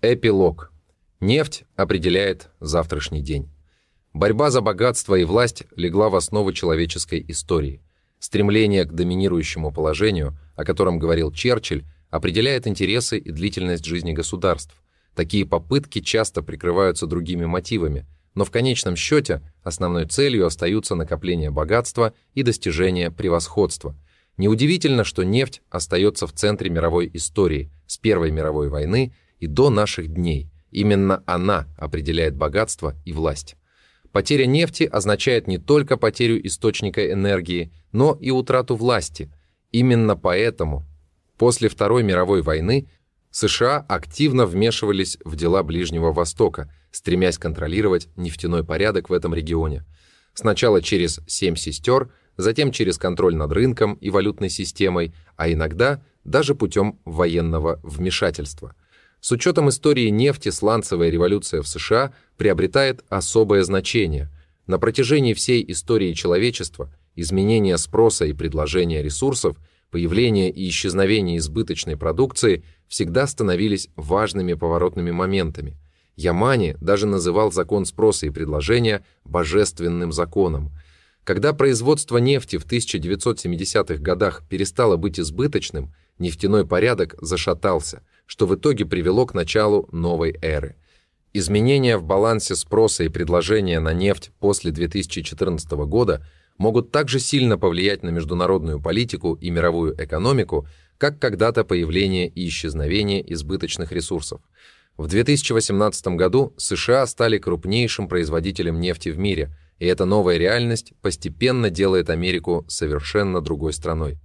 Эпилог. Нефть определяет завтрашний день. Борьба за богатство и власть легла в основу человеческой истории. Стремление к доминирующему положению, о котором говорил Черчилль, определяет интересы и длительность жизни государств. Такие попытки часто прикрываются другими мотивами, но в конечном счете основной целью остаются накопление богатства и достижение превосходства. Неудивительно, что нефть остается в центре мировой истории с Первой мировой войны и до наших дней. Именно она определяет богатство и власть. Потеря нефти означает не только потерю источника энергии, но и утрату власти. Именно поэтому после Второй мировой войны США активно вмешивались в дела Ближнего Востока, стремясь контролировать нефтяной порядок в этом регионе. Сначала через «семь сестер», затем через контроль над рынком и валютной системой, а иногда даже путем военного вмешательства. С учетом истории нефти сланцевая революция в США приобретает особое значение. На протяжении всей истории человечества изменение спроса и предложения ресурсов, появление и исчезновение избыточной продукции всегда становились важными поворотными моментами. Ямани даже называл закон спроса и предложения божественным законом. Когда производство нефти в 1970-х годах перестало быть избыточным, нефтяной порядок зашатался, что в итоге привело к началу новой эры. Изменения в балансе спроса и предложения на нефть после 2014 года могут также сильно повлиять на международную политику и мировую экономику, как когда-то появление и исчезновение избыточных ресурсов. В 2018 году США стали крупнейшим производителем нефти в мире, и эта новая реальность постепенно делает Америку совершенно другой страной.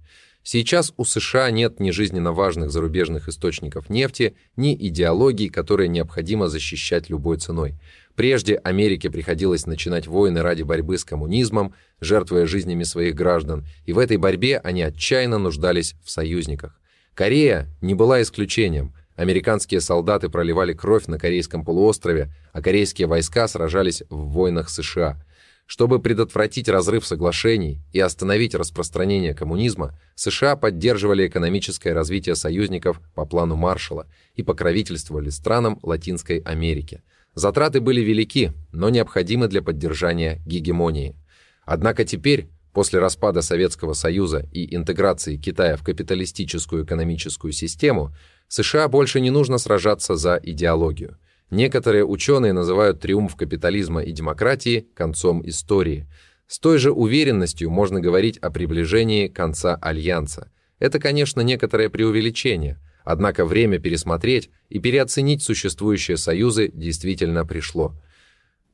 Сейчас у США нет ни жизненно важных зарубежных источников нефти, ни идеологий, которые необходимо защищать любой ценой. Прежде Америке приходилось начинать войны ради борьбы с коммунизмом, жертвуя жизнями своих граждан, и в этой борьбе они отчаянно нуждались в союзниках. Корея не была исключением. Американские солдаты проливали кровь на Корейском полуострове, а корейские войска сражались в войнах США – чтобы предотвратить разрыв соглашений и остановить распространение коммунизма, США поддерживали экономическое развитие союзников по плану Маршалла и покровительствовали странам Латинской Америки. Затраты были велики, но необходимы для поддержания гегемонии. Однако теперь, после распада Советского Союза и интеграции Китая в капиталистическую экономическую систему, США больше не нужно сражаться за идеологию. Некоторые ученые называют триумф капитализма и демократии концом истории. С той же уверенностью можно говорить о приближении конца Альянса. Это, конечно, некоторое преувеличение, однако время пересмотреть и переоценить существующие союзы действительно пришло.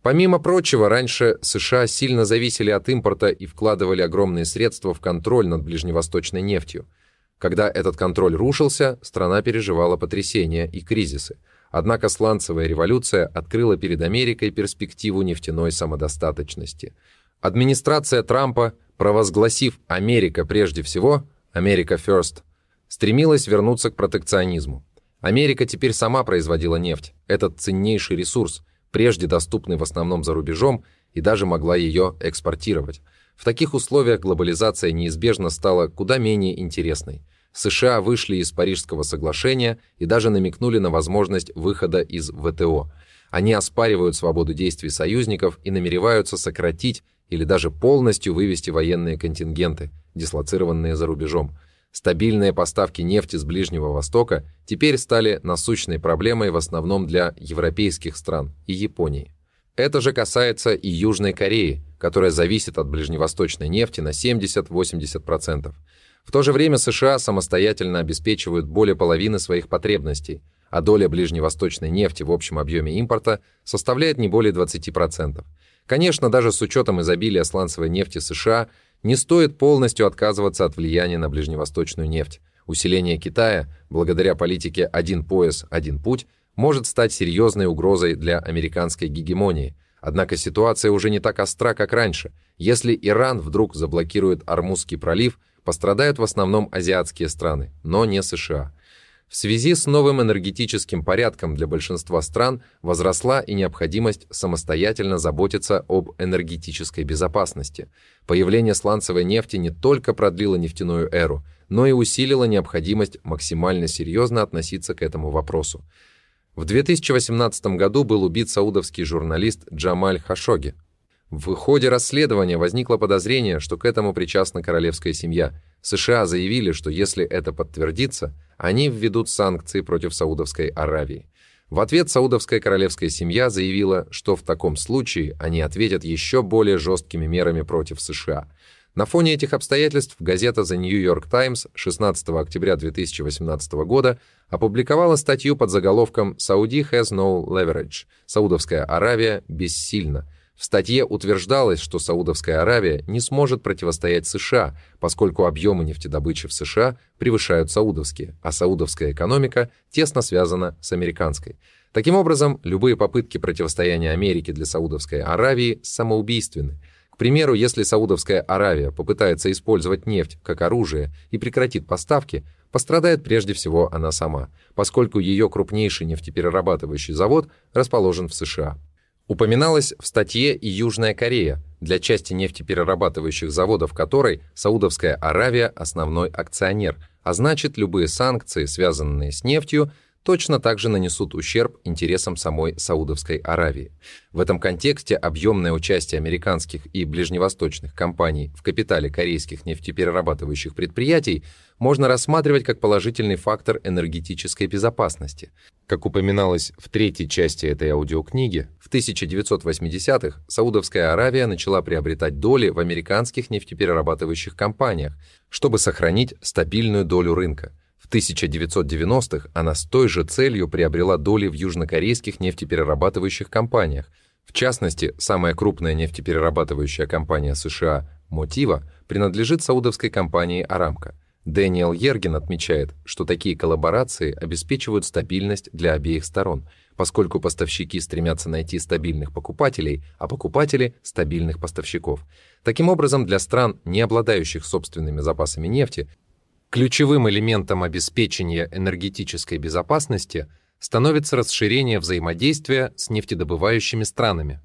Помимо прочего, раньше США сильно зависели от импорта и вкладывали огромные средства в контроль над ближневосточной нефтью. Когда этот контроль рушился, страна переживала потрясения и кризисы – Однако сланцевая революция открыла перед Америкой перспективу нефтяной самодостаточности. Администрация Трампа, провозгласив «Америка прежде всего», «Америка first», стремилась вернуться к протекционизму. Америка теперь сама производила нефть, этот ценнейший ресурс, прежде доступный в основном за рубежом, и даже могла ее экспортировать. В таких условиях глобализация неизбежно стала куда менее интересной. США вышли из Парижского соглашения и даже намекнули на возможность выхода из ВТО. Они оспаривают свободу действий союзников и намереваются сократить или даже полностью вывести военные контингенты, дислоцированные за рубежом. Стабильные поставки нефти с Ближнего Востока теперь стали насущной проблемой в основном для европейских стран и Японии. Это же касается и Южной Кореи, которая зависит от ближневосточной нефти на 70-80%. В то же время США самостоятельно обеспечивают более половины своих потребностей, а доля ближневосточной нефти в общем объеме импорта составляет не более 20%. Конечно, даже с учетом изобилия сланцевой нефти США не стоит полностью отказываться от влияния на ближневосточную нефть. Усиление Китая, благодаря политике «один пояс, один путь», может стать серьезной угрозой для американской гегемонии. Однако ситуация уже не так остра, как раньше. Если Иран вдруг заблокирует Армузский пролив – Пострадают в основном азиатские страны, но не США. В связи с новым энергетическим порядком для большинства стран возросла и необходимость самостоятельно заботиться об энергетической безопасности. Появление сланцевой нефти не только продлило нефтяную эру, но и усилило необходимость максимально серьезно относиться к этому вопросу. В 2018 году был убит саудовский журналист Джамаль Хашоги. В ходе расследования возникло подозрение, что к этому причастна королевская семья. США заявили, что если это подтвердится, они введут санкции против Саудовской Аравии. В ответ саудовская королевская семья заявила, что в таком случае они ответят еще более жесткими мерами против США. На фоне этих обстоятельств газета The New York Times 16 октября 2018 года опубликовала статью под заголовком «Saudi has no leverage» – «Саудовская Аравия бессильна», в статье утверждалось, что Саудовская Аравия не сможет противостоять США, поскольку объемы нефтедобычи в США превышают саудовские, а саудовская экономика тесно связана с американской. Таким образом, любые попытки противостояния Америки для Саудовской Аравии самоубийственны. К примеру, если Саудовская Аравия попытается использовать нефть как оружие и прекратит поставки, пострадает прежде всего она сама, поскольку ее крупнейший нефтеперерабатывающий завод расположен в США. Упоминалась в статье и Южная Корея, для части нефтеперерабатывающих заводов которой Саудовская Аравия – основной акционер, а значит любые санкции, связанные с нефтью, точно так же нанесут ущерб интересам самой Саудовской Аравии. В этом контексте объемное участие американских и ближневосточных компаний в капитале корейских нефтеперерабатывающих предприятий можно рассматривать как положительный фактор энергетической безопасности. Как упоминалось в третьей части этой аудиокниги, в 1980-х Саудовская Аравия начала приобретать доли в американских нефтеперерабатывающих компаниях, чтобы сохранить стабильную долю рынка. 1990-х она с той же целью приобрела доли в южнокорейских нефтеперерабатывающих компаниях. В частности, самая крупная нефтеперерабатывающая компания США «Мотива» принадлежит саудовской компании «Арамко». Дэниел Ерген отмечает, что такие коллаборации обеспечивают стабильность для обеих сторон, поскольку поставщики стремятся найти стабильных покупателей, а покупатели – стабильных поставщиков. Таким образом, для стран, не обладающих собственными запасами нефти, Ключевым элементом обеспечения энергетической безопасности становится расширение взаимодействия с нефтедобывающими странами.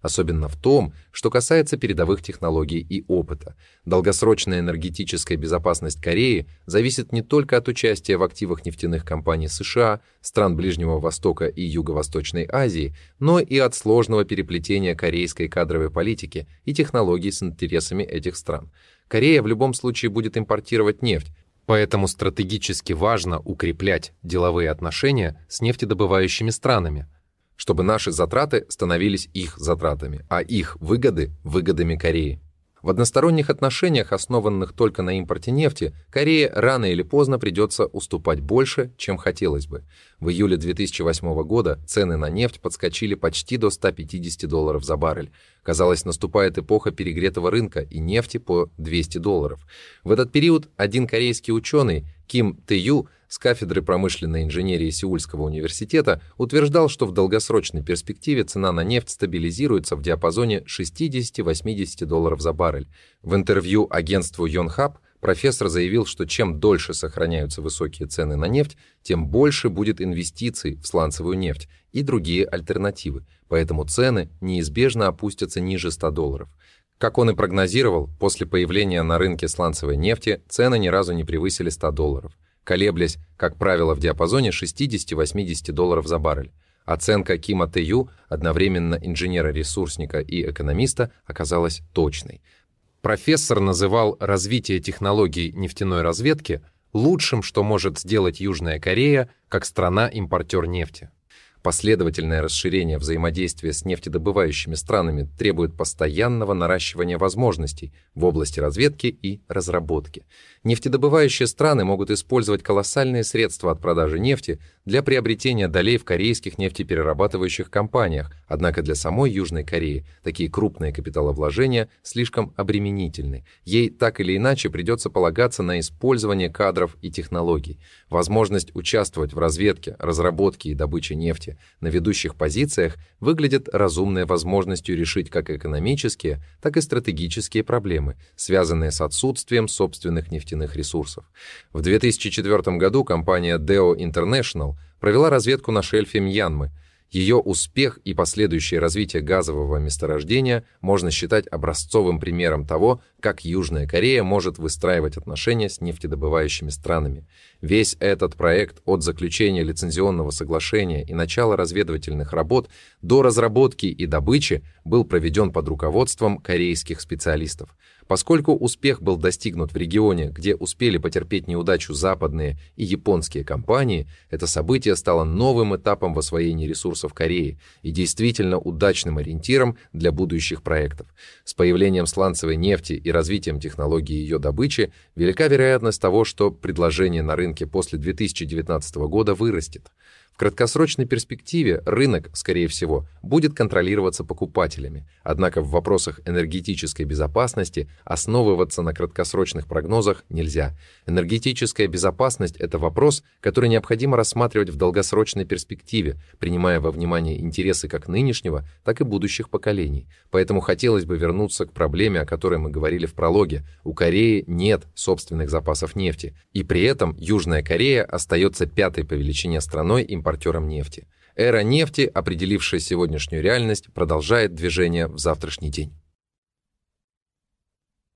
Особенно в том, что касается передовых технологий и опыта. Долгосрочная энергетическая безопасность Кореи зависит не только от участия в активах нефтяных компаний США, стран Ближнего Востока и Юго-Восточной Азии, но и от сложного переплетения корейской кадровой политики и технологий с интересами этих стран. Корея в любом случае будет импортировать нефть, Поэтому стратегически важно укреплять деловые отношения с нефтедобывающими странами, чтобы наши затраты становились их затратами, а их выгоды – выгодами Кореи. В односторонних отношениях, основанных только на импорте нефти, Корее рано или поздно придется уступать больше, чем хотелось бы. В июле 2008 года цены на нефть подскочили почти до 150 долларов за баррель. Казалось, наступает эпоха перегретого рынка и нефти по 200 долларов. В этот период один корейский ученый, Ким Тэю, с кафедры промышленной инженерии Сеульского университета утверждал, что в долгосрочной перспективе цена на нефть стабилизируется в диапазоне 60-80 долларов за баррель. В интервью агентству Yonhap профессор заявил, что чем дольше сохраняются высокие цены на нефть, тем больше будет инвестиций в сланцевую нефть и другие альтернативы, поэтому цены неизбежно опустятся ниже 100 долларов. Как он и прогнозировал, после появления на рынке сланцевой нефти цены ни разу не превысили 100 долларов колеблясь, как правило, в диапазоне 60-80 долларов за баррель. Оценка Кима Тэю, одновременно инженера-ресурсника и экономиста, оказалась точной. Профессор называл развитие технологий нефтяной разведки лучшим, что может сделать Южная Корея как страна-импортер нефти. Последовательное расширение взаимодействия с нефтедобывающими странами требует постоянного наращивания возможностей в области разведки и разработки. Нефтедобывающие страны могут использовать колоссальные средства от продажи нефти для приобретения долей в корейских нефтеперерабатывающих компаниях, однако для самой Южной Кореи такие крупные капиталовложения слишком обременительны. Ей так или иначе придется полагаться на использование кадров и технологий. Возможность участвовать в разведке, разработке и добыче нефти на ведущих позициях выглядит разумной возможностью решить как экономические, так и стратегические проблемы, связанные с отсутствием собственных нефтяных ресурсов. В 2004 году компания Deo International провела разведку на шельфе Мьянмы. Ее успех и последующее развитие газового месторождения можно считать образцовым примером того, как Южная Корея может выстраивать отношения с нефтедобывающими странами. Весь этот проект от заключения лицензионного соглашения и начала разведывательных работ до разработки и добычи был проведен под руководством корейских специалистов. Поскольку успех был достигнут в регионе, где успели потерпеть неудачу западные и японские компании, это событие стало новым этапом в освоении ресурсов Кореи и действительно удачным ориентиром для будущих проектов. С появлением сланцевой нефти и развитием технологии ее добычи велика вероятность того, что предложение на рынке после 2019 года вырастет краткосрочной перспективе рынок, скорее всего, будет контролироваться покупателями, однако в вопросах энергетической безопасности основываться на краткосрочных прогнозах нельзя. Энергетическая безопасность – это вопрос, который необходимо рассматривать в долгосрочной перспективе, принимая во внимание интересы как нынешнего, так и будущих поколений. Поэтому хотелось бы вернуться к проблеме, о которой мы говорили в прологе. У Кореи нет собственных запасов нефти, и при этом Южная Корея остается пятой по величине страной импортером импортером нефти. Эра нефти, определившая сегодняшнюю реальность, продолжает движение в завтрашний день.